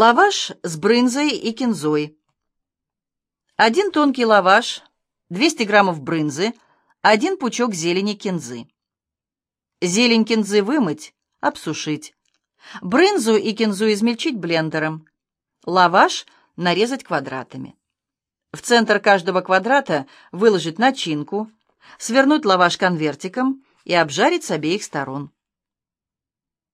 Лаваш с брынзой и кинзой. Один тонкий лаваш, 200 граммов брынзы, один пучок зелени кинзы. Зелень кинзы вымыть, обсушить. Брынзу и кинзу измельчить блендером. Лаваш нарезать квадратами. В центр каждого квадрата выложить начинку, свернуть лаваш конвертиком и обжарить с обеих сторон.